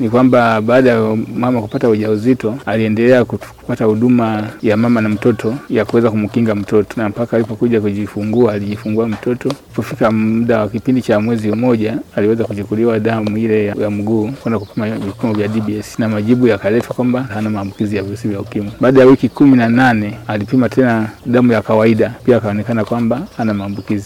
ni kwamba baada ya mama kupata ujauzito aliendelea kupata huduma ya mama na mtoto ya kuweza kumkinga mtoto, na mpaka alipokuja kujifungua alijifungua mtoto. Kufika muda wa kipindi cha mwezi mmoja, aliweza kuchukuliwa damu ile ya, ya mguu kwenda kupima vipimo vya DBS na majibu yakaletwa kwamba hana maambukizi ya virusi vya ukimwi. Baada ya wiki kumi na nane alipima tena damu ya kawaida, pia akaonekana kwamba hana maambukizi.